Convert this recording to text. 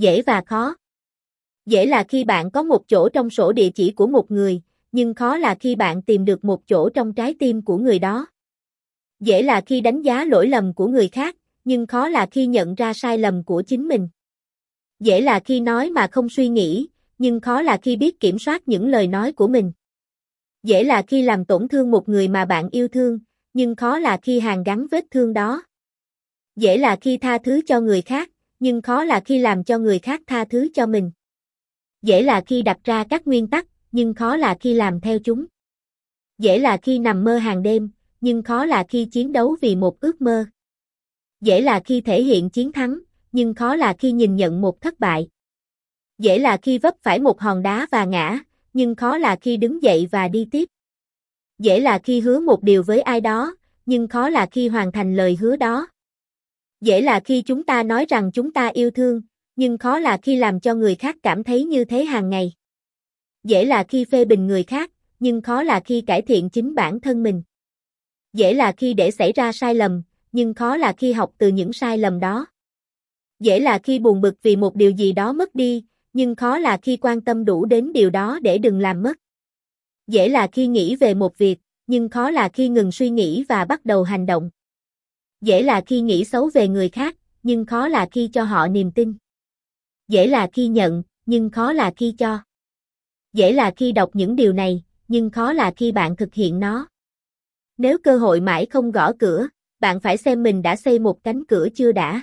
Dễ và khó. Dễ là khi bạn có một chỗ trong sổ địa chỉ của một người, nhưng khó là khi bạn tìm được một chỗ trong trái tim của người đó. Dễ là khi đánh giá lỗi lầm của người khác, nhưng khó là khi nhận ra sai lầm của chính mình. Dễ là khi nói mà không suy nghĩ, nhưng khó là khi biết kiểm soát những lời nói của mình. Dễ là khi làm tổn thương một người mà bạn yêu thương, nhưng khó là khi hàn gắn vết thương đó. Dễ là khi tha thứ cho người khác, nhưng khó là khi làm cho người khác tha thứ cho mình. Dễ là khi đặt ra các nguyên tắc, nhưng khó là khi làm theo chúng. Dễ là khi nằm mơ hàng đêm, nhưng khó là khi chiến đấu vì một ước mơ. Dễ là khi thể hiện chiến thắng, nhưng khó là khi nhìn nhận một thất bại. Dễ là khi vấp phải một hòn đá và ngã, nhưng khó là khi đứng dậy và đi tiếp. Dễ là khi hứa một điều với ai đó, nhưng khó là khi hoàn thành lời hứa đó. Dễ là khi chúng ta nói rằng chúng ta yêu thương, nhưng khó là khi làm cho người khác cảm thấy như thế hàng ngày. Dễ là khi phê bình người khác, nhưng khó là khi cải thiện chính bản thân mình. Dễ là khi để xảy ra sai lầm, nhưng khó là khi học từ những sai lầm đó. Dễ là khi buồn bực vì một điều gì đó mất đi, nhưng khó là khi quan tâm đủ đến điều đó để đừng làm mất. Dễ là khi nghĩ về một việc, nhưng khó là khi ngừng suy nghĩ và bắt đầu hành động. Dễ là khi nghĩ xấu về người khác, nhưng khó là khi cho họ niềm tin. Dễ là khi nhận, nhưng khó là khi cho. Dễ là khi đọc những điều này, nhưng khó là khi bạn thực hiện nó. Nếu cơ hội mãi không gõ cửa, bạn phải xem mình đã xây một cánh cửa chưa đã.